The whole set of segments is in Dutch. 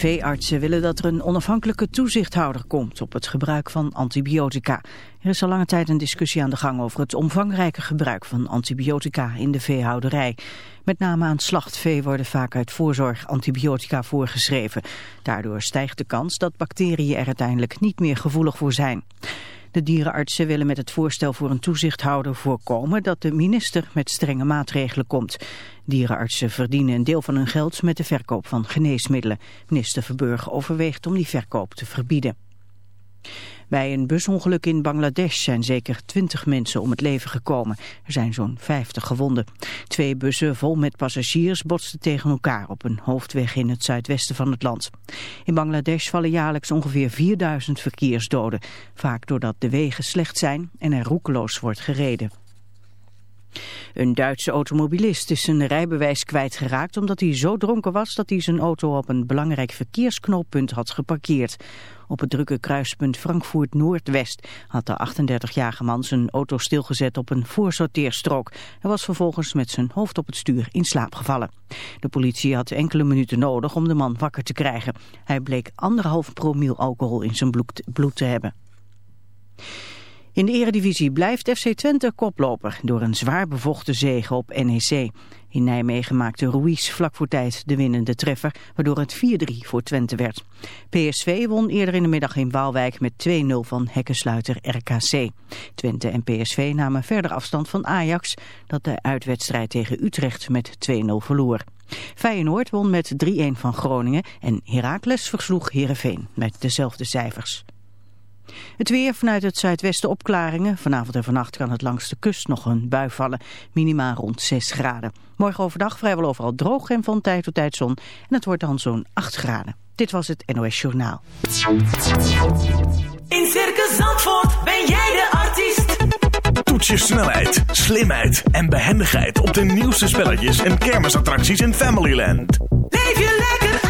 Veeartsen willen dat er een onafhankelijke toezichthouder komt op het gebruik van antibiotica. Er is al lange tijd een discussie aan de gang over het omvangrijke gebruik van antibiotica in de veehouderij. Met name aan slachtvee worden vaak uit voorzorg antibiotica voorgeschreven. Daardoor stijgt de kans dat bacteriën er uiteindelijk niet meer gevoelig voor zijn. De dierenartsen willen met het voorstel voor een toezichthouder voorkomen dat de minister met strenge maatregelen komt. Dierenartsen verdienen een deel van hun geld met de verkoop van geneesmiddelen. Minister Verburg overweegt om die verkoop te verbieden. Bij een busongeluk in Bangladesh zijn zeker 20 mensen om het leven gekomen. Er zijn zo'n 50 gewonden. Twee bussen vol met passagiers botsten tegen elkaar op een hoofdweg in het zuidwesten van het land. In Bangladesh vallen jaarlijks ongeveer 4000 verkeersdoden. Vaak doordat de wegen slecht zijn en er roekeloos wordt gereden. Een Duitse automobilist is zijn rijbewijs kwijtgeraakt omdat hij zo dronken was dat hij zijn auto op een belangrijk verkeersknooppunt had geparkeerd. Op het drukke kruispunt Frankfurt Noordwest had de 38-jarige man zijn auto stilgezet op een voorsorteerstrook. Hij was vervolgens met zijn hoofd op het stuur in slaap gevallen. De politie had enkele minuten nodig om de man wakker te krijgen. Hij bleek anderhalf promiel alcohol in zijn bloed te hebben. In de eredivisie blijft FC Twente koploper door een zwaar bevochten zege op NEC. In Nijmegen maakte Ruiz vlak voor tijd de winnende treffer, waardoor het 4-3 voor Twente werd. PSV won eerder in de middag in Waalwijk met 2-0 van hekkensluiter RKC. Twente en PSV namen verder afstand van Ajax, dat de uitwedstrijd tegen Utrecht met 2-0 verloor. Feyenoord won met 3-1 van Groningen en Heracles versloeg Heerenveen met dezelfde cijfers. Het weer vanuit het zuidwesten opklaringen. Vanavond en vannacht kan het langs de kust nog een bui vallen. Minimaal rond 6 graden. Morgen overdag vrijwel overal droog en van tijd tot tijd zon. En het wordt dan zo'n 8 graden. Dit was het NOS Journaal. In Circus Zandvoort ben jij de artiest. Toets je snelheid, slimheid en behendigheid op de nieuwste spelletjes en kermisattracties in Familyland. Leef je lekker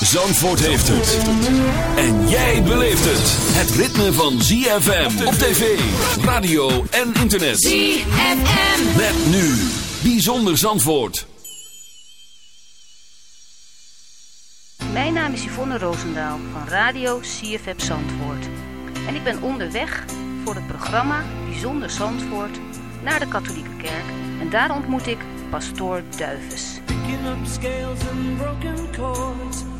Zandvoort heeft het. En jij beleeft het. Het ritme van ZFM op tv, radio en internet. ZFM. Met nu. Bijzonder Zandvoort. Mijn naam is Yvonne Roosendaal van Radio CFM Zandvoort. En ik ben onderweg voor het programma Bijzonder Zandvoort naar de katholieke kerk. En daar ontmoet ik pastoor Duives. Picking up scales and broken chords.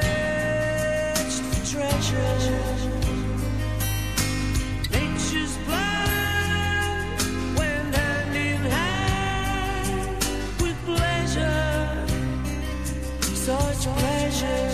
such pleasure.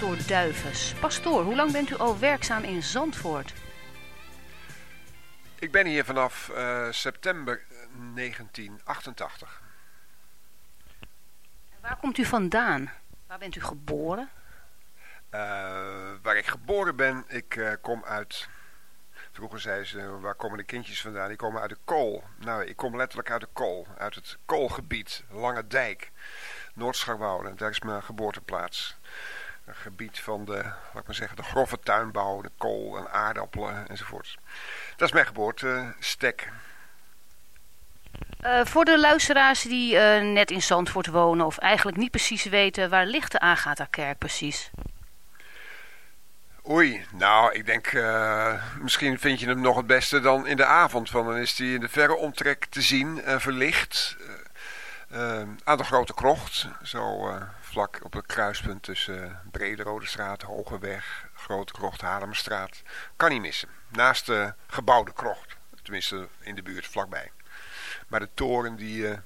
Pastoor Duivens. Pastoor, hoe lang bent u al werkzaam in Zandvoort? Ik ben hier vanaf eh, september 1988. En waar komt u vandaan? Waar bent u geboren? Eh, waar ik geboren ben, ik eh, kom uit... Vroeger zei ze, waar komen de kindjes vandaan? Die komen uit de kool. Nou, ik kom letterlijk uit de kool. Uit het koolgebied, Lange Dijk. Noordscharwoude, daar is mijn geboorteplaats. Gebied van de, laat ik maar zeggen, de grove tuinbouw, de kool en aardappelen enzovoort. Dat is mijn geboortestek. Eh, voor de luisteraars die eh, net in Zandvoort wonen of eigenlijk niet precies weten, waar ligt de Agatha-kerk precies? Oei, nou, ik denk, eh, misschien vind je hem nog het beste dan in de avond. Want dan is hij in de verre omtrek te zien, en verlicht. aan de Grote Krocht, zo vlak op het kruispunt tussen Brederode straat, Hogeweg, Grote Krocht, Haarlemmerstraat. Kan niet missen. Naast de gebouwde krocht, tenminste in de buurt vlakbij. Maar de toren die eh,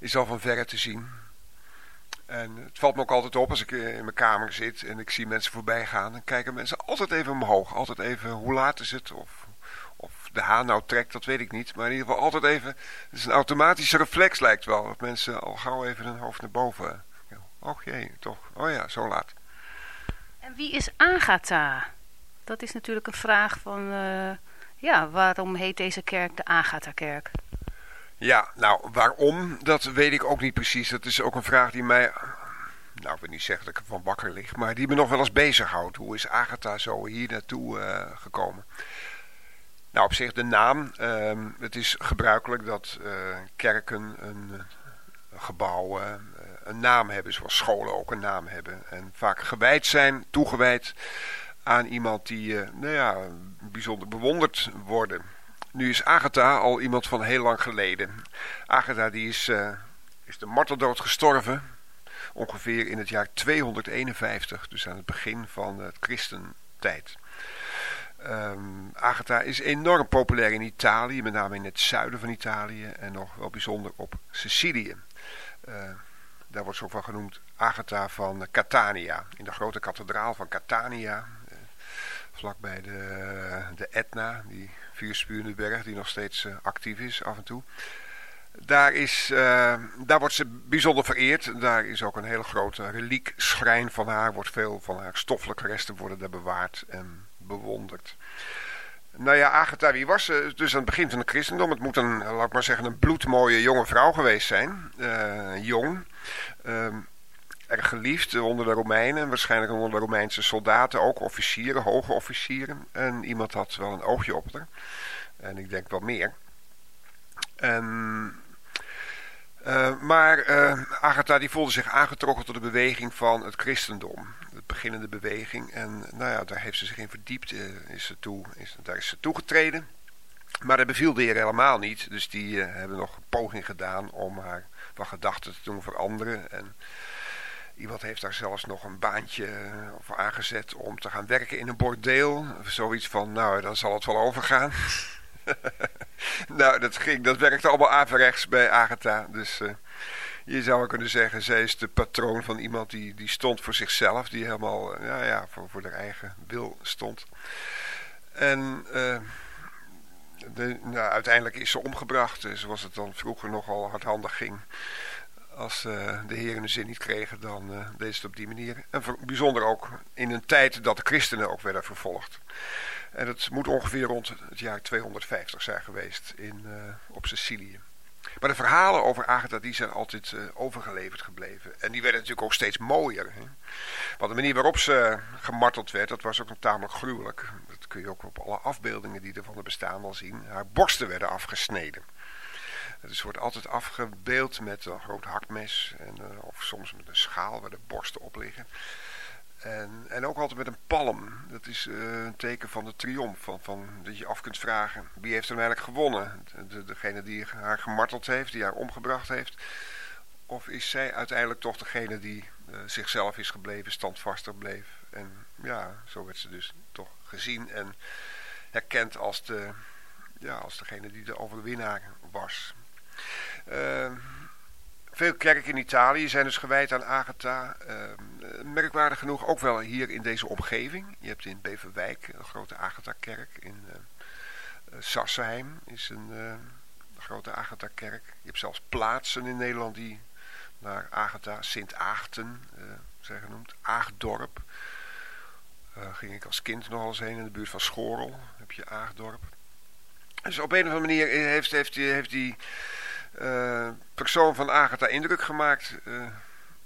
is al van verre te zien. En het valt me ook altijd op als ik eh, in mijn kamer zit en ik zie mensen voorbij gaan. Dan kijken mensen altijd even omhoog. Altijd even hoe laat is het of, of de haan nou trekt, dat weet ik niet. Maar in ieder geval altijd even, het is een automatische reflex lijkt wel. Dat mensen al gauw even hun hoofd naar boven. Och jee, toch. Oh ja, zo laat. En wie is Agatha? Dat is natuurlijk een vraag van, eh, ja, waarom heet deze kerk de Agatha-kerk? Ja, nou, waarom? Dat weet ik ook niet precies. Dat is ook een vraag die mij, nou, ik wil niet zeggen dat ik ervan wakker lig, maar die me nog wel eens bezighoudt. Hoe is Agatha zo hier naartoe eh, gekomen? Nou, op zich de naam. ehm, het is gebruikelijk dat eh, kerken een, gebouw een naam hebben, zoals scholen ook een naam hebben. En vaak gewijd zijn, toegewijd aan iemand die, eh, nou ja, bijzonder bewonderd worden. Nu is Agatha al iemand van heel lang geleden. Agatha die is, eh, is de marteldood gestorven. Ongeveer in het jaar 251. Dus aan het begin van het christentijd. Ehm, Agatha is enorm populair in Italië. Met name in het zuiden van Italië. En nog wel bijzonder op Sicilië. Eh, daar wordt ze ook genoemd Agatha van Catania. In de grote kathedraal van Catania. eh, vlakbij de, de Etna. Die vuurspurende berg die nog steeds eh, actief is af en toe. Daar, is, eh, daar wordt ze bijzonder vereerd. Daar is ook een hele grote reliekschrijn van haar. Wordt veel van haar stoffelijke resten worden daar bewaard en bewonderd. Nou ja, Agatha, wie was ze? Dus aan het begin van het christendom. Het moet een, laat ik maar zeggen, een bloedmooie jonge vrouw geweest zijn. Eh, jong. Ehm, erg geliefd onder de Romeinen. Waarschijnlijk onder de Romeinse soldaten. Ook officieren, hoge officieren. En iemand had wel een oogje op haar. En ik denk wel meer. En, eh, maar eh, Agatha die voelde zich aangetrokken tot de beweging van het christendom. De beginnende beweging. En nou ja, daar heeft ze zich in verdiept. eh, is ze toe, is, daar is ze toegetreden. Maar dat beviel de heer helemaal niet. Dus die hebben nog een poging gedaan om haar van gedachten te doen veranderen. En iemand heeft daar zelfs nog een baantje voor aangezet om te gaan werken in een bordeel. Zoiets van, nou, dan zal het wel overgaan. nou, dat, ging, dat werkte allemaal averechts bij Agatha. Dus eh, je zou kunnen zeggen, zij is de patroon van iemand die, die stond voor zichzelf. Die helemaal, uh, ja, ja, voor, voor haar eigen wil stond. En... De, nou, uiteindelijk is ze omgebracht, zoals het dan vroeger nogal hardhandig ging. Als uh, de heren de zin niet kregen, dan deed ze het op die manier. En bijzonder ook in een tijd dat de christenen ook werden vervolgd. En het moet ongeveer rond het jaar 250 zijn geweest in, uh, op Sicilië. Maar de verhalen over Agatha die zijn altijd overgeleverd gebleven. En die werden natuurlijk ook steeds mooier. Hè? Want de manier waarop ze gemarteld werd, dat was ook tamelijk gruwelijk kun je ook op alle afbeeldingen die er van bestaan wel zien. Haar borsten werden afgesneden. Dus wordt altijd afgebeeld met een groot hakmes. En, uh, of soms met een schaal waar de borsten op liggen. En, en ook altijd met een palm. Dat is uh, een teken van de triomf. Van, van, dat je af kunt vragen. Wie heeft nou eigenlijk gewonnen? De, degene die haar gemarteld heeft. Die haar omgebracht heeft. Of is zij uiteindelijk toch degene die uh, zichzelf is gebleven. Standvastig bleef. En ja, zo werd ze dus toch gezien en herkend als, de, ja, als degene die de overwinnaar was. Uh, veel kerken in Italië zijn dus gewijd aan Agatha. Uh, merkwaardig genoeg ook wel hier in deze omgeving. Je hebt in Beverwijk een grote Agatha-kerk. In uh, Sassenheim is een grote Agatha-kerk. Je hebt zelfs plaatsen in Nederland die naar Agatha, Sint-Aagten zijn genoemd. Aagdorp. Ging ik als kind nog eens heen in de buurt van Schorel. Heb je Aagdorp. Dus op een of andere manier heeft, heeft heeft die uh, persoon van Agatha indruk gemaakt. Uh,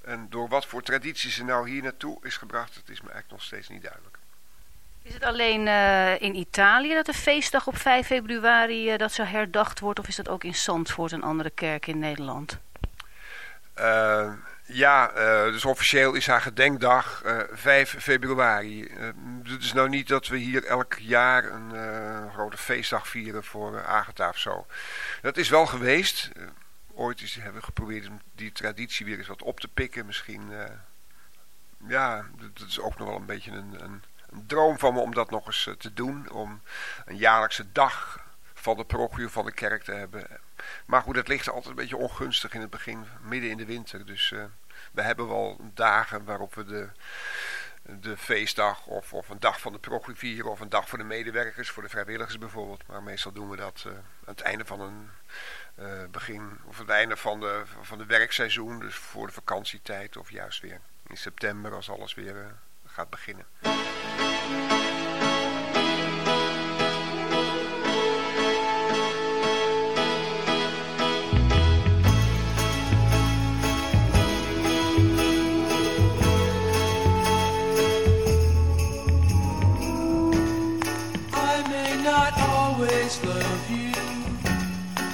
en door wat voor traditie ze nou hier naartoe is gebracht, dat is me eigenlijk nog steeds niet duidelijk. Is het alleen uh, in Italië dat de feestdag op 5 februari dat zo herdacht wordt? Of is dat ook in Zandvoort, een andere kerk in Nederland? Ja, uh, dus officieel is haar gedenkdag uh, 5 februari. Uh, het is nou niet dat we hier elk jaar een grote feestdag vieren voor Agatha of zo. Dat is wel geweest. ooit is, hebben we geprobeerd die traditie weer eens wat op te pikken. Misschien, ja, dat is ook nog wel een beetje een, een, een droom van me om dat nog eens te doen. Om een jaarlijkse dag van de parochie van de kerk te hebben. Maar goed, het ligt altijd een beetje ongunstig in het begin, midden in de winter. Dus uh, we hebben wel dagen waarop we de, de feestdag of, of een dag van de vieren... of een dag voor de medewerkers, voor de vrijwilligers bijvoorbeeld. Maar meestal doen we dat uh, aan het einde van een uh, begin... of het einde van de, van de werkseizoen, dus voor de vakantietijd... of juist weer in september als alles weer gaat beginnen.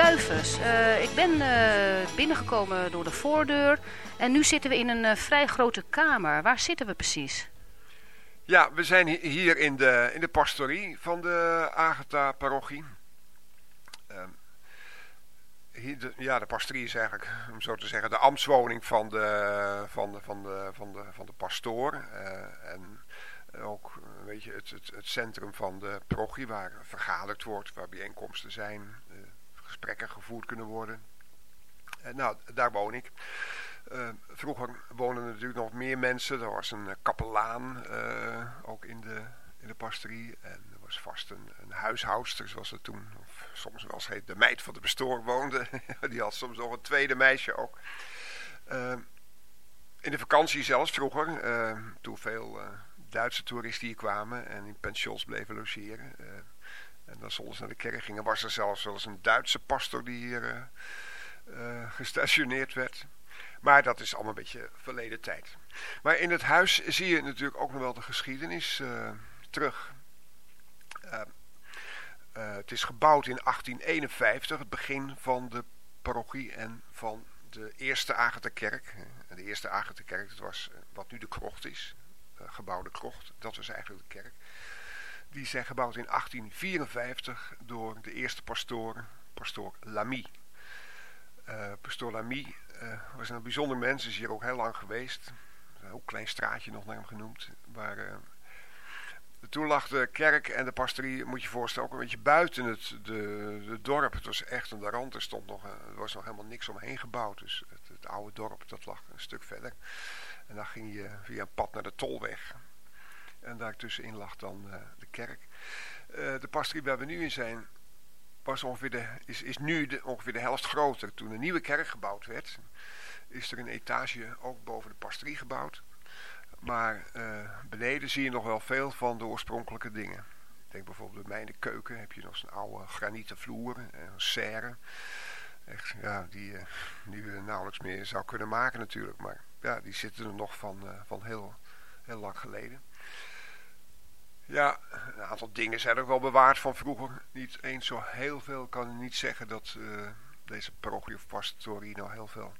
Duivens, eh, ik ben eh, binnengekomen door de voordeur en nu zitten we in een eh, vrij grote kamer. Waar zitten we precies? Ja, we zijn hi- hier in de, in de pastorie van de Agatha-parochie. Ehm, de, ja, de pastorie is eigenlijk, om zo te zeggen, de ambtswoning van de, van de, van de, van de, van de pastoor. En ook weet je, het, het, het centrum van de parochie waar vergaderd wordt, waar bijeenkomsten zijn, gesprekken gevoerd kunnen worden. Eh, nou, daar woon ik. Eh, vroeger woonden er natuurlijk nog meer mensen. Er was een eh, kapelaan ook in de, in de pastorie. En er was vast een, een huishoudster, zoals het toen, of soms wel eens heet, de meid van de pastoor woonde. Die had soms nog een tweede meisje ook. In de vakantie zelfs vroeger, toen veel Duitse toeristen hier kwamen en in pensions bleven logeren. En dan soms naar de kerk gingen, was er zelfs wel eens een Duitse pastor die hier eh, eh, gestationeerd werd. Maar dat is allemaal een beetje verleden tijd. Maar in het huis zie je natuurlijk ook nog wel de geschiedenis eh, terug. Het is gebouwd in 1851, het begin van de parochie en van de eerste Agatha-kerk. De eerste Agatha-kerk, dat was wat nu de krocht is, gebouwde krocht. Dat was eigenlijk de kerk. Die zijn gebouwd in 1854 door de eerste pastoor, pastoor Lamy. Eh, pastoor Lamy eh, was een bijzonder mens, is hier ook heel lang geweest. Een heel klein straatje nog naar hem genoemd. Eh, toen lag de kerk en de pastorie, moet je je voorstellen, ook een beetje buiten het de, dorp. Het was echt aan de rand, er, stond nog, er was nog helemaal niks omheen gebouwd. Dus het, het oude dorp, dat lag een stuk verder. En dan ging je via een pad naar de Tolweg. En daartussenin lag dan eh, de kerk. Eh, de pastorie waar we nu in zijn, was ongeveer de, is, is nu de, ongeveer de helft groter. Toen een nieuwe kerk gebouwd werd, is er een etage ook boven de pastorie gebouwd. Maar eh, beneden zie je nog wel veel van de oorspronkelijke dingen. Ik denk bijvoorbeeld bij de keuken heb je nog zo'n oude granieten vloer, en een serre. Echt, ja, die nu eh, nauwelijks meer zou kunnen maken natuurlijk. Maar ja, die zitten er nog van, van heel, heel lang geleden. Ja, een aantal dingen zijn ook wel bewaard van vroeger. Niet eens zo heel veel. Ik kan niet zeggen dat eh, deze parochie of pastorie nou heel veel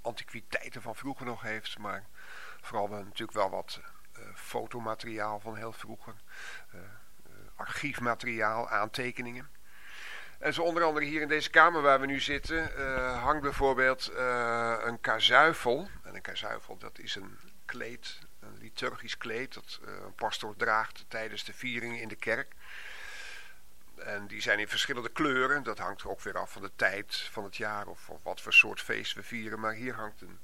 antiquiteiten van vroeger nog heeft. Maar vooral wel natuurlijk wel wat eh, fotomateriaal van heel vroeger. eh, archiefmateriaal, aantekeningen. En zo onder andere hier in deze kamer waar we nu zitten eh, hangt bijvoorbeeld eh, een kazuifel. En een kazuifel dat is een kleed, een liturgisch kleed dat eh, een pastoor draagt tijdens de vieringen in de kerk. En die zijn in verschillende kleuren. Dat hangt ook weer af van de tijd van het jaar of, of wat voor soort feest we vieren. Maar hier hangt een,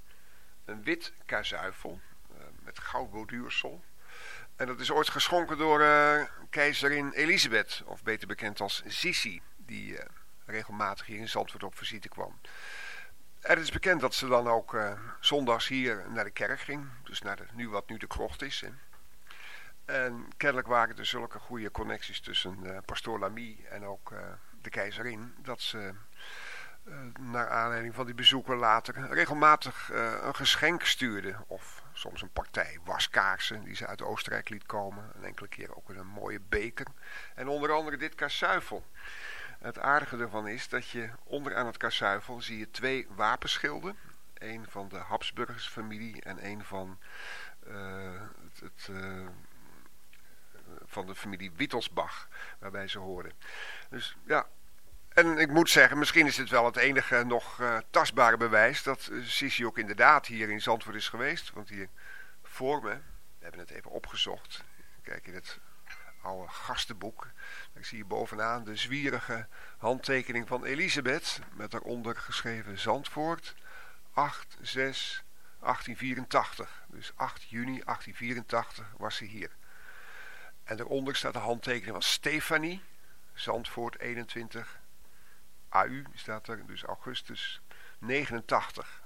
een wit kazuifel met goudborduursel. En dat is ooit geschonken door keizerin Elisabeth, of beter bekend als Sissi, die eh, regelmatig hier in Zandvoort op visite kwam. En het is bekend dat ze dan ook eh, zondags hier naar de kerk ging, dus naar de, nu wat nu de krocht is. En kennelijk waren er zulke goede connecties tussen eh, pastoor Lamy en ook de keizerin, dat ze naar aanleiding van die bezoeken later regelmatig een geschenk stuurde. Of soms een partij waskaarsen die ze uit Oostenrijk liet komen. Een enkele keer ook een mooie beker. En onder andere dit kasuifel. Het aardige ervan is dat je onder aan het kasuifel zie je twee wapenschilden. Eén van de Habsburgers familie en één van, eh, het, eh, van de familie Wittelsbach, waarbij ze hoorden. Dus ja, en ik moet zeggen, misschien is dit wel het enige nog uh, tastbare bewijs dat Sissi ook inderdaad hier in Zandvoort is geweest. Want hier voor me, we hebben het even opgezocht, kijk in het oude gastenboek. Ik zie hier bovenaan de zwierige handtekening van Elisabeth. Met daaronder geschreven Zandvoort 8, 6, 1884. Dus 8 juni 1884 was ze hier. En daaronder staat de handtekening van Stefanie. Zandvoort 21. AU staat er, dus augustus 89.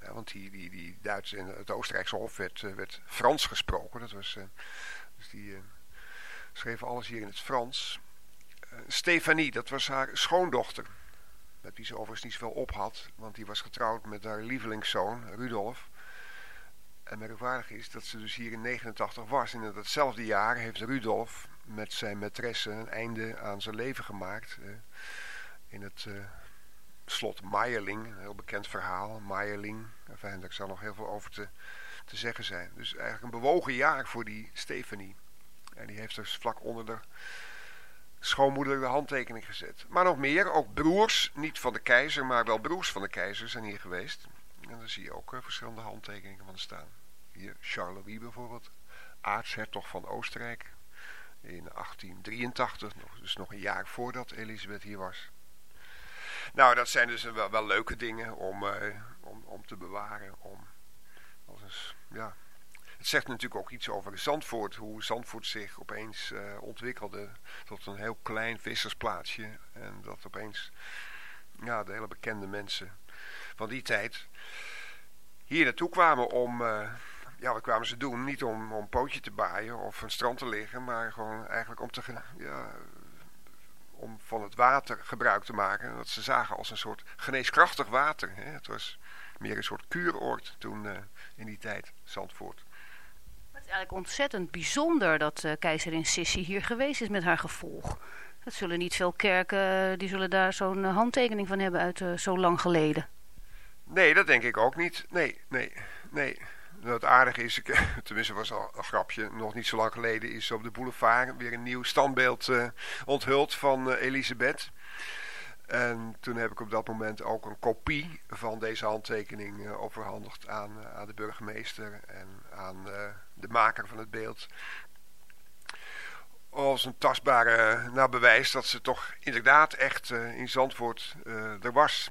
Ja, want die, die, die Duitse en het Oostenrijkse Hof werd, eh, werd Frans gesproken. Dat was, uh, dus die schreven alles hier in het Frans. Stefanie, dat was haar schoondochter. Met wie ze overigens niet zoveel op had. Want die was getrouwd met haar lievelingszoon, Rudolf. En merkwaardig is dat ze dus hier in 89 was. En in datzelfde jaar heeft Rudolf met zijn maîtresse een einde aan zijn leven gemaakt. in het slot Meierling, een heel bekend verhaal. Meierling, enfin, daar zou nog heel veel over te, te zeggen zijn. Dus eigenlijk een bewogen jaar voor die Stefanie. En die heeft dus vlak onder de schoonmoeder de handtekening gezet. Maar nog meer, ook broers, niet van de keizer, maar wel broers van de keizer zijn hier geweest. En daar zie je ook uh, verschillende handtekeningen van staan. Hier, Charles bijvoorbeeld, aartshertog van Oostenrijk. In 1883, dus nog een jaar voordat Elisabeth hier was. Nou, dat zijn dus wel, wel leuke dingen om, uh, om, om te bewaren. Om, als een, ja. Het zegt natuurlijk ook iets over Zandvoort. Hoe Zandvoort zich opeens uh, ontwikkelde tot een heel klein vissersplaatsje. En dat opeens ja, de hele bekende mensen van die tijd hier naartoe kwamen om... Uh, ja, wat kwamen ze doen? Niet om, om een pootje te baaien of een strand te liggen, maar gewoon eigenlijk om te, ja, om van het water gebruik te maken. En dat ze zagen als een soort geneeskrachtig water. Hè. Het was meer een soort kuuroord toen uh, in die tijd, Zandvoort. Het eigenlijk ontzettend bijzonder dat uh, keizerin Sissi hier geweest is met haar gevolg. Dat zullen niet veel kerken, eh, die zullen daar zo'n handtekening van hebben uit zo lang geleden. Nee, dat denk ik ook niet. Nee, nee, nee. Het aardige is, tenminste was al een grapje, nog niet zo lang geleden is op de boulevard weer een nieuw standbeeld onthuld van Elisabeth. En toen heb ik op dat moment ook een kopie van deze handtekening uh, overhandigd aan, aan de burgemeester en aan de maker van het beeld. Als een tastbare nou, bewijs dat ze toch inderdaad echt in Zandvoort er was.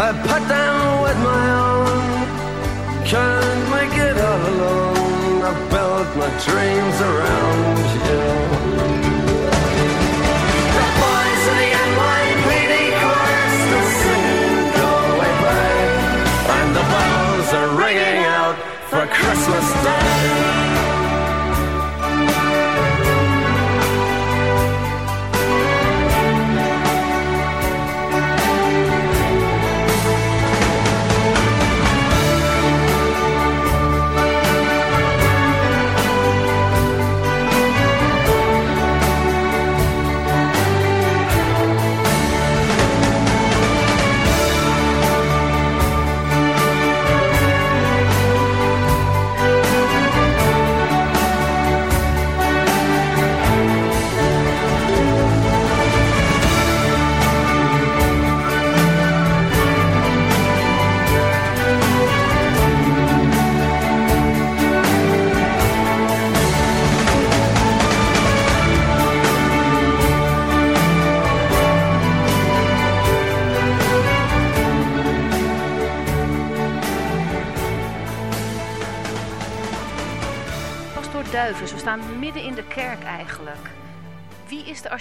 I put them with my own. Can't make it all alone. I built my dreams around you. The boys of the NYPD chorus are singing "Go Away, Babe," and the bells are ringing out for Christmas Day.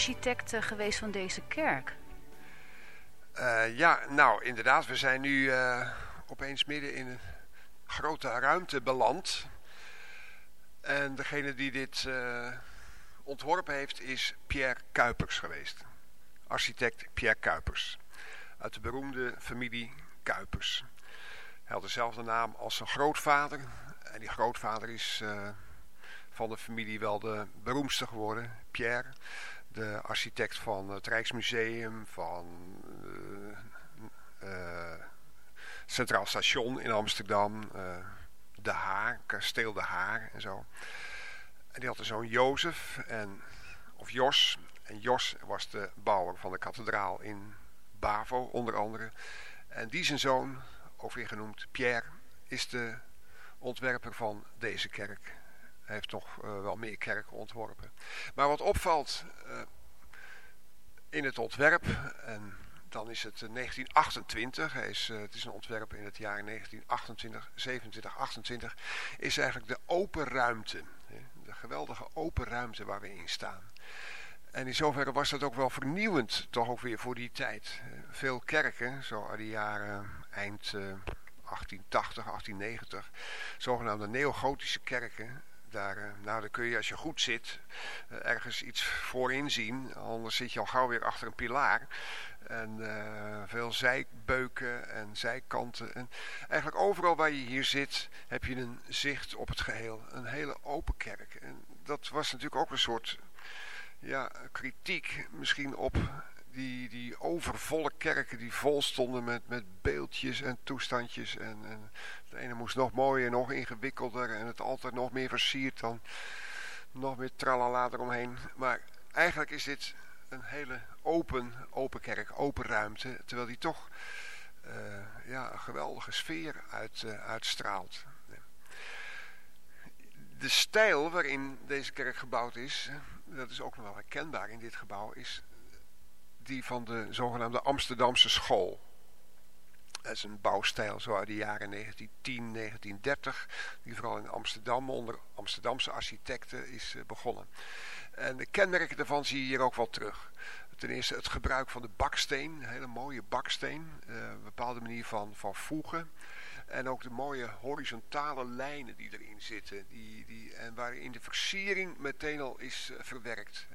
Architect eh, geweest van deze kerk? Eh, ja, nou inderdaad, we zijn nu eh, opeens midden in een grote ruimte beland. En degene die dit ontworpen heeft is Pierre Kuipers geweest. Architect Pierre Kuipers. Uit de beroemde familie Kuipers. Hij had dezelfde naam als zijn grootvader. En die grootvader is van de familie wel de beroemdste geworden. Pierre, de architect van het Rijksmuseum, van eh, eh, Centraal Station in Amsterdam, eh, De Haar, Kasteel De Haar en zo. En die had een zoon Jozef, en, of Jos. En Jos was de bouwer van de kathedraal in Bavo, onder andere. En die zijn zoon, weer genoemd Pierre, is de ontwerper van deze kerk. Hij heeft toch eh, wel meer kerken ontworpen. Maar wat opvalt eh, in het ontwerp, en dan is het eh, 1928, hij is, eh, het is een ontwerp in het jaar 1928, 27, 28, is eigenlijk de open ruimte. De geweldige open ruimte waar we in staan. En in zoverre was dat ook wel vernieuwend, toch ook weer voor die tijd. Eh, Veel kerken, zo uit de jaren eind eh, 1880, 1890, zogenaamde neogotische kerken, daar, eh, nou, daar kun je als je goed zit eh, ergens iets voorin zien. Anders zit je al gauw weer achter een pilaar. En eh, veel zijbeuken en zijkanten. En eigenlijk overal waar je hier zit heb je een zicht op het geheel. Een hele open kerk. En dat was natuurlijk ook een soort ja, kritiek misschien op die, die overvolle kerken die vol stonden met, met beeldjes en toestandjes. En, en ene moest nog mooier, nog ingewikkelder en het altijd nog meer versierd dan nog meer tralala eromheen. Maar eigenlijk is dit een hele open, open kerk, open ruimte, terwijl die toch eh, ja, een geweldige sfeer uit, eh, uitstraalt. De stijl waarin deze kerk gebouwd is, dat is ook nog wel herkenbaar in dit gebouw, is die van de zogenaamde Amsterdamse school. Dat is een bouwstijl zo uit de jaren 1910, 1930, die vooral in Amsterdam onder Amsterdamse architecten is eh, begonnen. En de kenmerken daarvan zie je hier ook wel terug. Ten eerste het gebruik van de baksteen, een hele mooie baksteen, eh, een bepaalde manier van, van voegen. En ook de mooie horizontale lijnen die erin zitten. Die, die, en waarin de versiering meteen al is eh, verwerkt.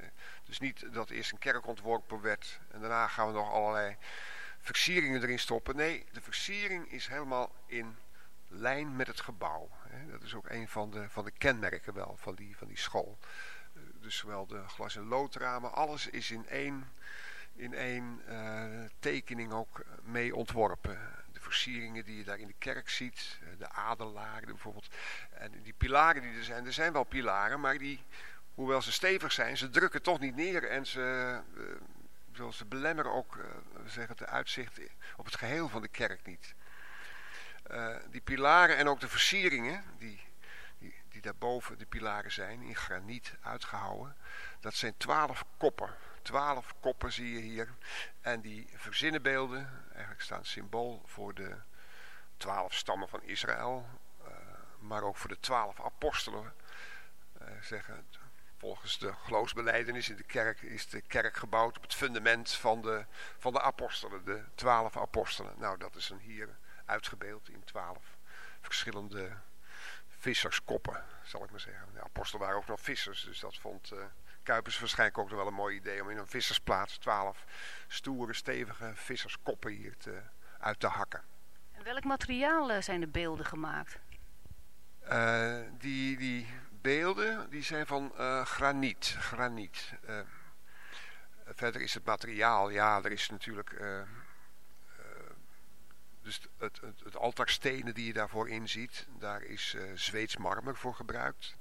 Dus niet dat eerst een kerk ontworpen werd en daarna gaan we nog allerlei versieringen erin stoppen. Nee, de versiering is helemaal in lijn met het gebouw. Dat is ook een van de, van de kenmerken wel van die, van die school. Eh, Dus zowel de glas- en loodramen, alles is in één, in één eh, tekening ook mee ontworpen. De versieringen die je daar in de kerk ziet, eh, de adelaren bijvoorbeeld. En die pilaren die er zijn, er zijn wel pilaren, maar die, hoewel ze stevig zijn, ze drukken toch niet neer en ze, zoals ze belemmeren ook eh, zeggen, de uitzicht op het geheel van de kerk niet. Eh, die pilaren en ook de versieringen die, die, die daarboven de pilaren zijn, in graniet uitgehouwen, dat zijn twaalf koppen. Twaalf koppen zie je hier. En die verzinnenbeelden, eigenlijk staan symbool voor de twaalf stammen van Israël. Uh, maar ook voor de twaalf apostelen. Uh, zeggen, volgens de geloofsbeleidenis in de kerk is de kerk gebouwd op het fundament van de, van de apostelen. De twaalf apostelen. Nou, dat is een hier uitgebeeld in twaalf verschillende visserskoppen, zal ik maar zeggen. De apostelen waren ook nog vissers, dus dat vond uh, Kuipers waarschijnlijk ook nog wel een mooi idee om in een vissersplaats twaalf stoere, stevige visserskoppen hier te, uit te hakken. En welk materiaal uh, zijn de beelden gemaakt? Uh, die, die beelden die zijn van graniet. graniet. verder is het materiaal, ja, er is natuurlijk dus het, het, het altaarstenen die je daarvoor inziet, daar is uh, Zweeds marmer voor gebruikt.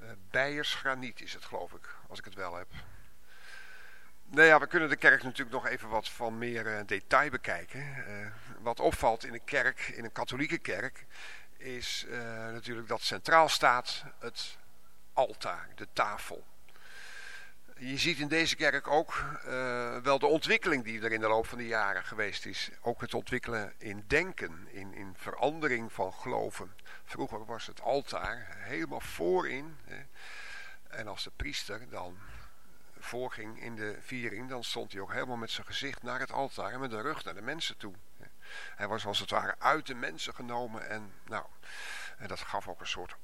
Uh, Beiers graniet is het geloof ik, als ik het wel heb. Nou ja, we kunnen de kerk natuurlijk nog even wat van meer detail bekijken. wat opvalt in een kerk, in een katholieke kerk, is natuurlijk dat centraal staat het altaar, de tafel je ziet in deze kerk ook uh, wel de ontwikkeling die er in de loop van de jaren geweest is. Ook het ontwikkelen in denken, in, in verandering van geloven. Vroeger was het altaar helemaal voorin. Hè. En als de priester dan voorging in de viering, dan stond hij ook helemaal met zijn gezicht naar het altaar en met de rug naar de mensen toe. Hij was als het ware uit de mensen genomen en nou, en dat gaf ook een soort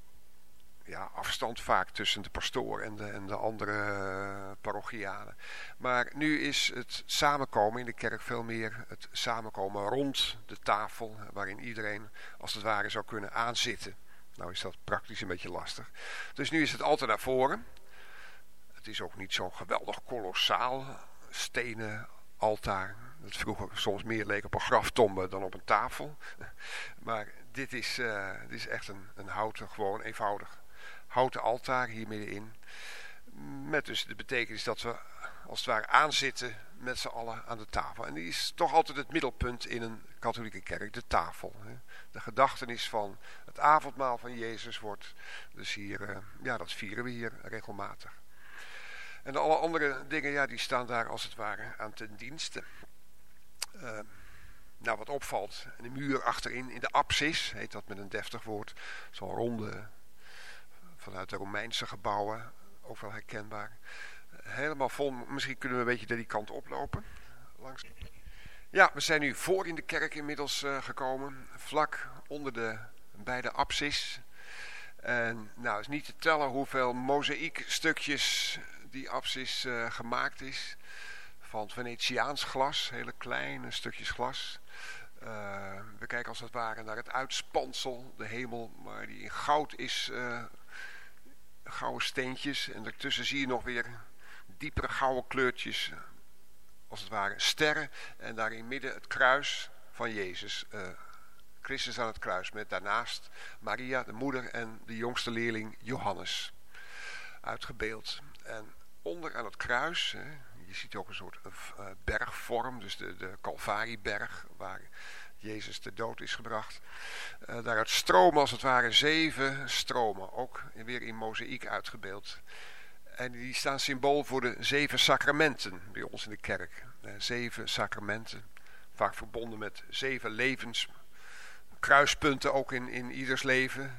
ja, afstand vaak tussen de pastoor en de, en de andere uh, parochianen. Maar nu is het samenkomen in de kerk veel meer het samenkomen rond de tafel, waarin iedereen als het ware zou kunnen aanzitten. Nou is dat praktisch een beetje lastig. Dus nu is het altijd naar voren. Het is ook niet zo'n geweldig kolossaal stenen altaar. Dat vroeger soms meer leek op een graftombe dan op een tafel. Maar dit is, uh, dit is echt een, een houten, gewoon eenvoudig houten altaar hier middenin. Met dus de betekenis dat we als het ware aanzitten met z'n allen aan de tafel. En die is toch altijd het middelpunt in een katholieke kerk, de tafel. De gedachtenis van het avondmaal van Jezus wordt dus hier, eh, ja dat vieren we hier regelmatig. En alle andere dingen, ja die staan daar als het ware aan ten dienste. Uh, nou wat opvalt, de muur achterin, in de apsis, heet dat met een deftig woord, zo'n ronde vanuit de Romeinse gebouwen, ook wel herkenbaar. Helemaal vol, misschien kunnen we een beetje die kant oplopen. Langs. Ja, we zijn nu voor in de kerk inmiddels uh, gekomen, vlak onder de beide apsis. En nou, is niet te tellen hoeveel mozaïekstukjes die apsis uh, gemaakt is. Van Venetiaans glas, hele kleine stukjes glas. Uh, we kijken als het ware naar het uitspansel, de hemel, maar die in goud is gouden steentjes. En daartussen zie je nog weer diepere gouden kleurtjes. Als het ware sterren. En daar in midden het kruis van Jezus. Christus aan het kruis. Met daarnaast Maria, de moeder en de jongste leerling Johannes. Uitgebeeld. En onder aan het kruis. Hè, je ziet ook een soort uh, bergvorm. Dus de, de Calvarieberg. Waar Jezus de dood is gebracht. Uh, daaruit stromen als het ware zeven stromen, ook weer in mozaïek uitgebeeld. En die staan symbool voor de zeven sacramenten bij ons in de kerk. Zeven sacramenten, vaak verbonden met zeven levens, kruispunten ook in, in ieders leven.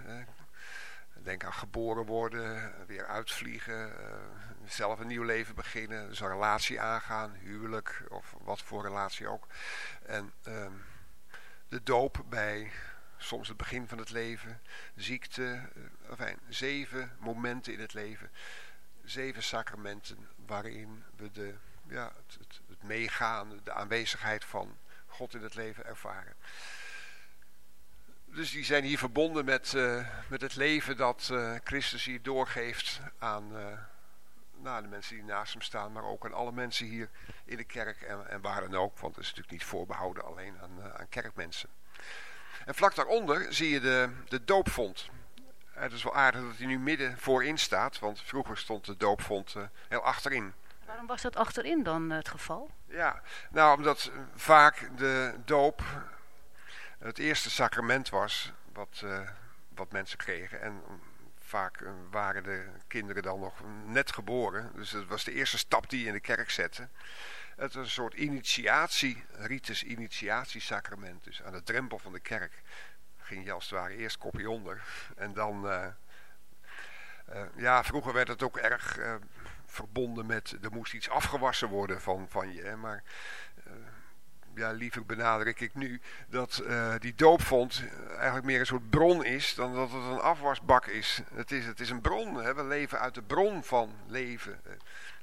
Denk aan geboren worden, weer uitvliegen, zelf een nieuw leven beginnen, dus een relatie aangaan, huwelijk of wat voor relatie ook. En ehm, de doop bij soms het begin van het leven, ziekte, eh, enfin, zeven momenten in het leven, zeven sacramenten waarin we de, ja, het meegaan, de aanwezigheid van God in het leven ervaren. Dus die zijn hier verbonden met, uh, met het leven dat uh, Christus hier doorgeeft aan uh, nou, de mensen die naast hem staan, maar ook aan alle mensen hier in de kerk en, en waar dan ook. Want het is natuurlijk niet voorbehouden alleen aan, aan kerkmensen. En vlak daaronder zie je de, de doopvond. Het is wel aardig dat hij nu midden voorin staat, want vroeger stond de doopvond heel achterin. Waarom was dat achterin dan het geval? Ja, nou omdat vaak de doop het eerste sacrament was wat, uh, wat mensen kregen. En vaak eh, waren de kinderen dan nog net geboren. Dus dat was de eerste stap die je in de kerk zette. Het was een soort initiatie, ritus initiatiesacrament. Dus aan de drempel van de kerk ging je als het ware eerst kopje onder. En dan, eh, eh, ja, vroeger werd het ook erg eh, verbonden met, er moest iets afgewassen worden van, van je. hè. Maar eh, ja, liever benadruk ik nu dat eh, die doopvond eigenlijk meer een soort bron is dan dat het een afwasbak is. Het is, het is een bron, hè. we leven uit de bron van leven. Eh,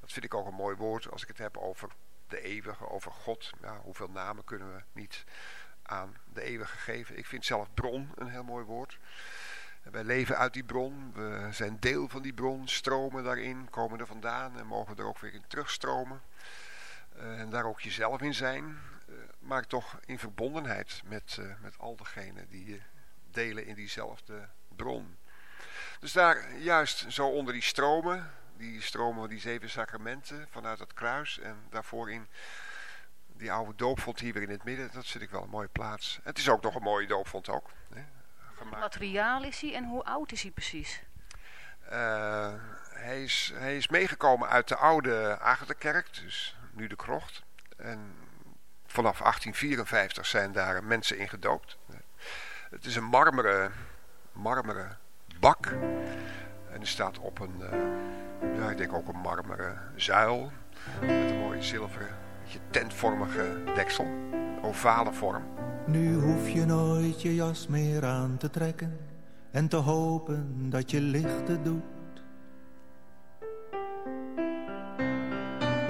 dat vind ik ook een mooi woord als ik het heb over de eeuwige, over God. Ja, hoeveel namen kunnen we niet aan de eeuwige geven. Ik vind zelf bron een heel mooi woord. Wij leven uit die bron, we zijn deel van die bron, stromen daarin, komen er vandaan en mogen er ook weer in terugstromen. Eh, en daar ook jezelf in zijn, maar toch in verbondenheid met, eh, met al degenen die eh, delen in diezelfde bron. Dus daar juist zo onder die stromen, die stromen van die zeven sacramenten vanuit het kruis en daarvoor in die oude doopvond hier weer in het midden, dat vind ik wel een mooie plaats. Het is ook nog een mooie doopvond ook. Hè? Wat materiaal is hij en hoe oud is hij precies? Eh, hij, is, hij is meegekomen uit de oude Agatha-kerk, dus nu de krocht. En vanaf 1854 zijn daar mensen in gedoopt. Het is een marmeren, marmeren bak. En die staat op een, eh, ja, ik denk ook een marmeren zuil. Met een mooie zilveren, beetje tentvormige deksel. Ovale vorm. Nu hoef je nooit je jas meer aan te trekken en te hopen dat je lichten doet.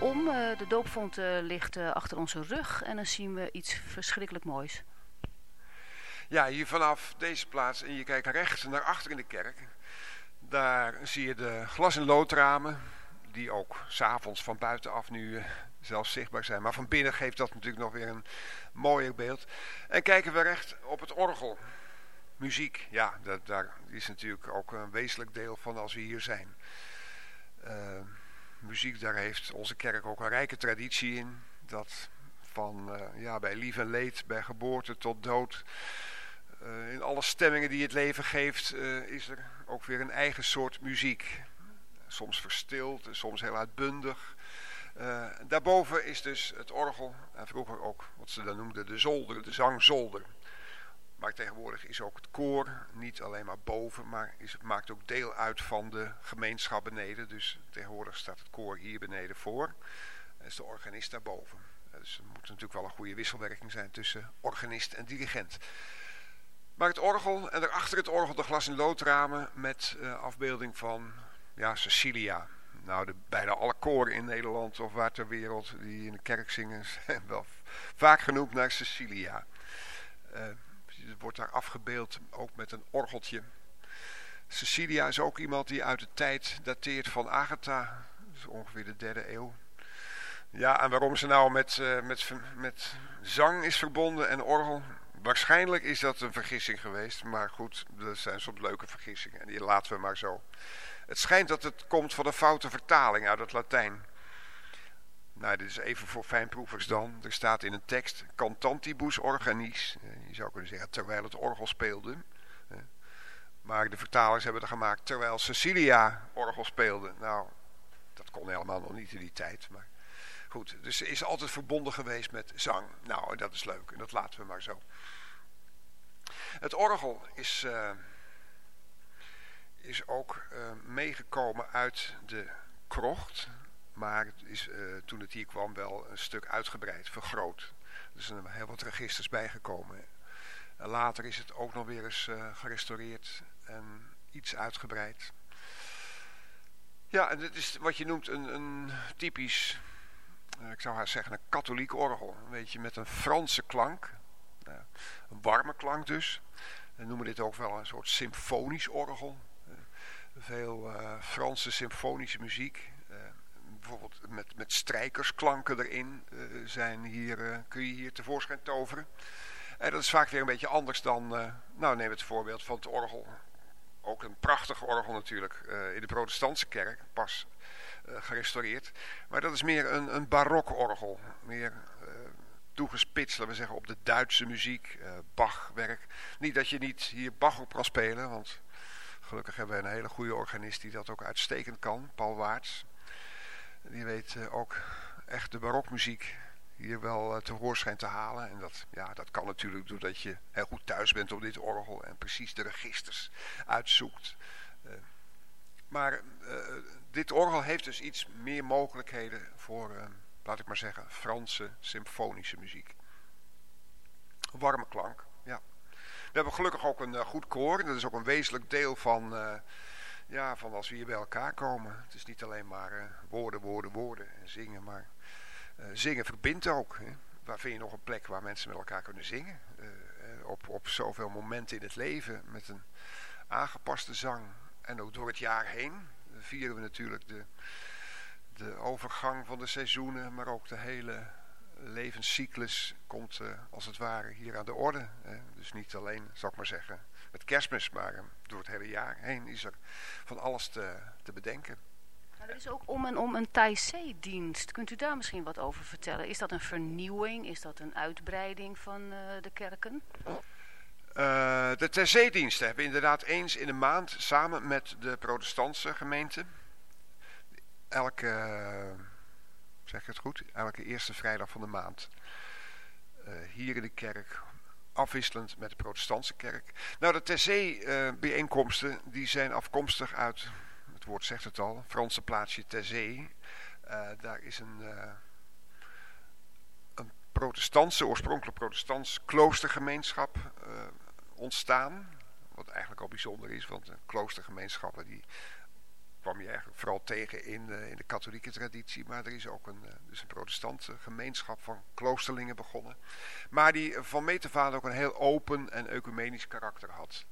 om. eh, de doopvond eh, ligt eh, achter onze rug. En dan zien we iets verschrikkelijk moois. Ja, hier vanaf deze plaats en je kijkt rechts naar achter in de kerk. Daar zie je de glas- en loodramen, die ook s'avonds van buitenaf nu zelfs zichtbaar zijn. Maar van binnen geeft dat natuurlijk nog weer een mooier beeld. En kijken we recht op het orgel. Muziek, ja, dat, daar is natuurlijk ook een wezenlijk deel van als we hier zijn. Eh, muziek, daar heeft onze kerk ook een rijke traditie in. Dat van eh, ja, bij lief en leed, bij geboorte tot dood. eh, in alle stemmingen die het leven geeft, eh, is er ook weer een eigen soort muziek. Soms verstild, soms heel uitbundig. Daarboven is dus het orgel, en vroeger ook wat ze dan noemden de zolder, de zangzolder. Maar tegenwoordig is ook het koor niet alleen maar boven, maar is, maakt ook deel uit van de gemeenschap beneden. Dus tegenwoordig staat het koor hier beneden voor. En is de organist daarboven. Dus er moet natuurlijk wel een goede wisselwerking zijn tussen organist en dirigent. Maar het orgel en daarachter het orgel de glas- en loodramen met eh, afbeelding van ja, Cecilia. Nou, de, bijna alle koren in Nederland of waar ter wereld die in de kerk zingen zijn wel vaak genoemd naar Cecilia. Het wordt daar afgebeeld, ook met een orgeltje. Cecilia is ook iemand die uit de tijd dateert van Agatha. Dus ongeveer de derde eeuw. Ja, en waarom ze nou met, eh, met, met zang is verbonden en orgel... Waarschijnlijk is dat een vergissing geweest. Maar goed, dat zijn soms leuke vergissingen. En die laten we maar zo. Het schijnt dat het komt van een foute vertaling uit het Latijn. Nou, dit is even voor fijnproevers dan. Er staat in een tekst... Cantantibus organis. Eh, Je zou kunnen zeggen, terwijl het orgel speelde. Eh, Maar de vertalers hebben er gemaakt... terwijl Cecilia orgel speelde. Nou, dat kon helemaal nog niet in die tijd. Maar goed, dus ze is altijd verbonden geweest met zang. Nou, dat is leuk. En dat laten we maar zo. Het orgel is, eh, is ook meegekomen uit de krocht. Maar het is eh, toen het hier kwam wel een stuk uitgebreid, vergroot. Er zijn heel wat registers bijgekomen. En later is het ook nog weer eens eh, gerestaureerd en iets uitgebreid. Ja, en dit is wat je noemt een, een typisch, eh, ik zou haar zeggen, een katholiek orgel. Een beetje met een Franse klank. Nou, een warme klank dus. We noemen dit ook wel een soort symfonisch orgel. Veel Franse symfonische muziek. Bijvoorbeeld met, met strijkersklanken erin eh, zijn hier, eh, kun je hier tevoorschijn toveren. En dat is vaak weer een beetje anders dan, eh, nou neem het voorbeeld van het orgel. Ook een prachtig orgel natuurlijk in de protestantse kerk, pas gerestaureerd. Maar dat is meer een, een barokorgel. Meer toegespitst, laten we zeggen, op de Duitse muziek, Bachwerk. Niet dat je niet hier Bach op kan spelen, want gelukkig hebben we een hele goede organist die dat ook uitstekend kan, Paul Waarts. Die weet eh, ook echt de barokmuziek hier wel eh, te hoor schijnt te halen. En dat, ja, dat kan natuurlijk doordat je heel goed thuis bent op dit orgel en precies de registers uitzoekt. Eh, maar dit orgel heeft dus iets meer mogelijkheden voor, laat ik maar zeggen, Franse symfonische muziek. Warme klank, ja. We hebben gelukkig ook een goed koor. Dat is ook een wezenlijk deel van, ja, van als we hier bij elkaar komen. Het is niet alleen maar eh, woorden, woorden, woorden en zingen, maar eh, zingen verbindt ook. Hè. Waar vind je nog een plek waar mensen met elkaar kunnen zingen? Eh, op, op zoveel momenten in het leven met een aangepaste zang. En ook door het jaar heen vieren we natuurlijk de, de overgang van de seizoenen, maar ook de hele levenscyclus komt als het ware hier aan de orde. Hè. Dus niet alleen, zal ik maar zeggen, met kerstmis, maar door het hele jaar heen is er van alles te, te bedenken. Nou, er is ook om en om een Thaisee-dienst. Kunt u daar misschien wat over vertellen? Is dat een vernieuwing? Is dat een uitbreiding van uh, de kerken? Uh, de Thaisee-diensten hebben inderdaad eens in de maand samen met de protestantse gemeente elke zeg ik het goed, elke eerste vrijdag van de maand. Uh, hier in de kerk, afwisselend met de protestantse kerk. Nou, de Terzee-bijeenkomsten, uh, die zijn afkomstig uit, het woord zegt het al, Franse plaatsje Terzee. Uh, daar is een, een protestantse, oorspronkelijk protestants kloostergemeenschap ontstaan. Wat eigenlijk al bijzonder is, want kloostergemeenschappen die kwam je eigenlijk vooral tegen in, uh, in de katholieke traditie. Maar er is ook een, uh, dus een protestantse gemeenschap van kloosterlingen begonnen. Maar die van meet ook een heel open en ecumenisch karakter had.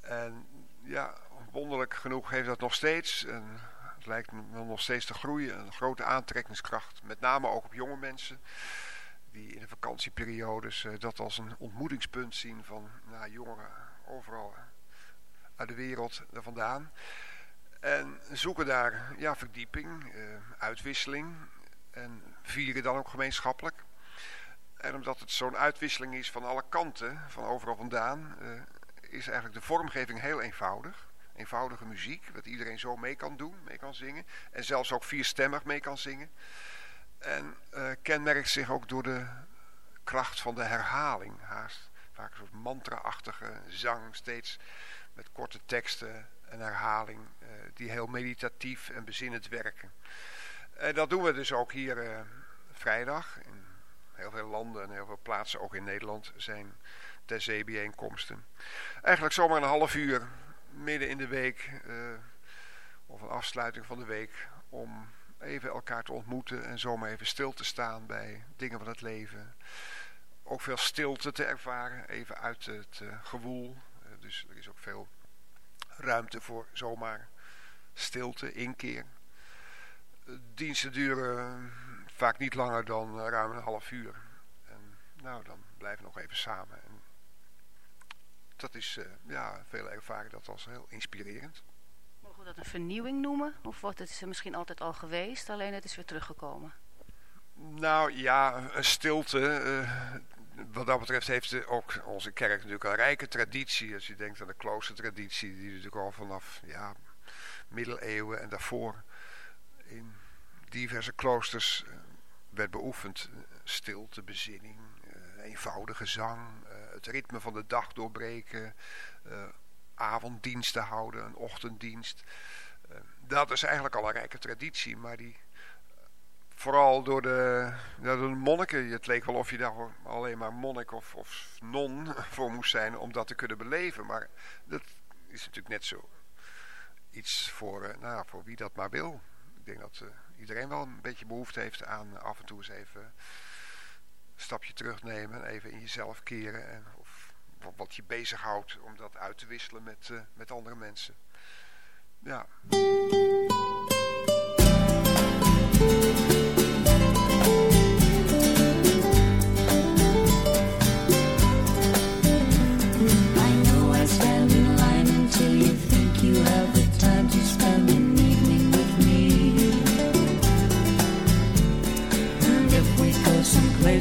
En ja, wonderlijk genoeg heeft dat nog steeds. En het lijkt me nog steeds te groeien. Een grote aantrekkingskracht. Met name ook op jonge mensen. Die in de vakantieperiodes uh, dat als een ontmoetingspunt zien van nou, jongeren overal uit de wereld er vandaan. En zoeken daar ja, verdieping, uh, uitwisseling en vieren dan ook gemeenschappelijk. En omdat het zo'n uitwisseling is van alle kanten, van overal vandaan, uh, is eigenlijk de vormgeving heel eenvoudig. Eenvoudige muziek, wat iedereen zo mee kan doen, mee kan zingen. En zelfs ook vierstemmig mee kan zingen. En uh, kenmerkt zich ook door de kracht van de herhaling. Haast vaak een soort mantra-achtige zang, steeds met korte teksten en herhaling uh, die heel meditatief en bezinnend werken. En dat doen we dus ook hier uh, vrijdag. In heel veel landen en heel veel plaatsen, ook in Nederland, zijn ter zeebijeenkomsten. Eigenlijk zomaar een half uur midden in de week uh, of een afsluiting van de week om even elkaar te ontmoeten en zomaar even stil te staan bij dingen van het leven. Ook veel stilte te ervaren, even uit het gewoel. Dus er is ook veel ruimte voor zomaar stilte, inkeer. Diensten duren vaak niet langer dan ruim een half uur. En nou, dan blijven we nog even samen. En dat is, uh, ja, veel ervaren dat als heel inspirerend. Mogen we dat een vernieuwing noemen? Of wordt het misschien altijd al geweest, alleen het is weer teruggekomen? Nou ja, een stilte. Uh, wat dat betreft heeft ook onze kerk natuurlijk een rijke traditie. Als je denkt aan de kloostertraditie, die natuurlijk al vanaf ja, middeleeuwen en daarvoor in diverse kloosters werd beoefend. Stilte, bezinning, eenvoudige zang, het ritme van de dag doorbreken, avonddiensten houden, een ochtenddienst. Dat is eigenlijk al een rijke traditie, maar die vooral door de, ja, door de monniken. Het leek wel of je daar alleen maar monnik of, of non voor moest zijn om dat te kunnen beleven. Maar dat is natuurlijk net zo iets voor, uh, nou, voor wie dat maar wil. Ik denk dat uh, iedereen wel een beetje behoefte heeft aan af en toe eens even een stapje terugnemen. Even in jezelf keren. En, of wat je bezighoudt om dat uit te wisselen met, uh, met andere mensen. Ja.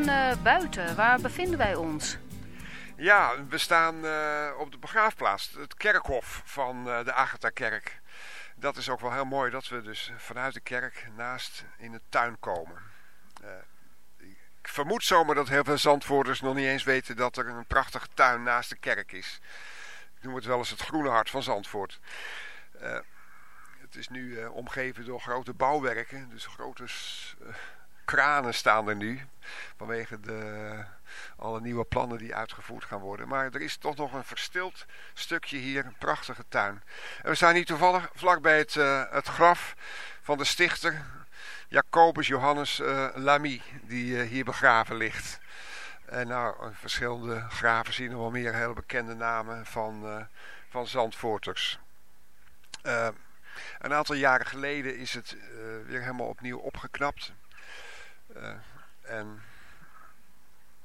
eh, buiten. Waar bevinden wij ons? Ja, we staan eh, op de begraafplaats, het kerkhof van eh, de Agatha-kerk. Dat is ook wel heel mooi dat we dus vanuit de kerk naast in de tuin komen. Ik vermoed zomaar dat heel veel Zandvoorters nog niet eens weten dat er een prachtige tuin naast de kerk is. Ik noem het wel eens het groene hart van Zandvoort. Het is nu omgeven door grote bouwwerken, dus grote kranen staan er nu. Vanwege de, alle nieuwe plannen die uitgevoerd gaan worden. Maar er is toch nog een verstild stukje hier, een prachtige tuin. En we staan hier toevallig vlakbij het, eh, het graf van de stichter Jacobus Johannes eh, Lamy, die eh, hier begraven ligt. En nou, verschillende graven zien we wel meer hele bekende namen van, van Zandvoorters. Een aantal jaren geleden is het weer helemaal opnieuw opgeknapt. Eh, en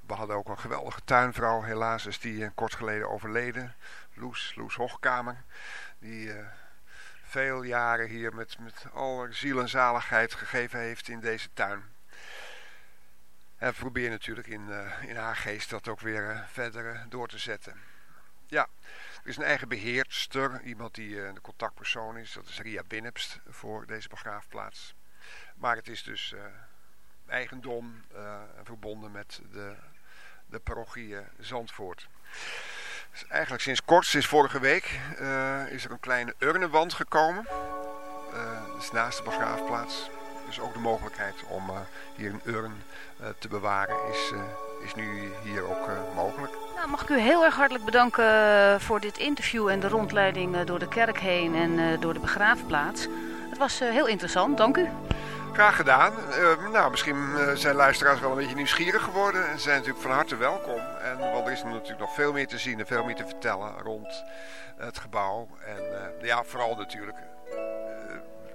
we hadden ook een geweldige tuinvrouw. Helaas is die eh, kort geleden overleden. Loes, Loes Hochkamer. Die eh, veel jaren hier met, met al ziel en zaligheid gegeven heeft in deze tuin. En we proberen natuurlijk in, in haar geest dat ook weer eh, verder door te zetten. Ja, er is een eigen beheerster, iemand die de contactpersoon is. Dat is Ria Binnepst voor deze begraafplaats. Maar het is dus eigendom eh, en verbonden met de, de parochie eh, Zandvoort. Dus eigenlijk sinds kort, sinds vorige week, eh, is er een kleine urnenwand gekomen. Dus naast de begraafplaats. Dus ook de mogelijkheid om hier een urn te bewaren is, is nu hier ook mogelijk. Nou, mag ik u heel erg hartelijk bedanken voor dit interview en de rondleiding door de kerk heen en door de begraafplaats. Het was heel interessant, dank u. Graag gedaan. Eh, nou, misschien eh, zijn luisteraars wel een beetje nieuwsgierig geworden. En zijn natuurlijk van harte welkom. En, want er is natuurlijk nog veel meer te zien en veel meer te vertellen rond het gebouw. En eh, ja, vooral natuurlijk. eh,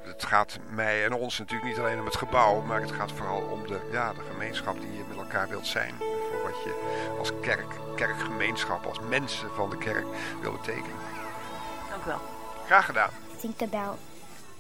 het gaat mij en ons natuurlijk niet alleen om het gebouw. Maar het gaat vooral om de, ja, de gemeenschap die je met elkaar wilt zijn. Voor wat je als kerk, kerkgemeenschap, als mensen van de kerk wil betekenen. Dank u wel. Graag gedaan. think about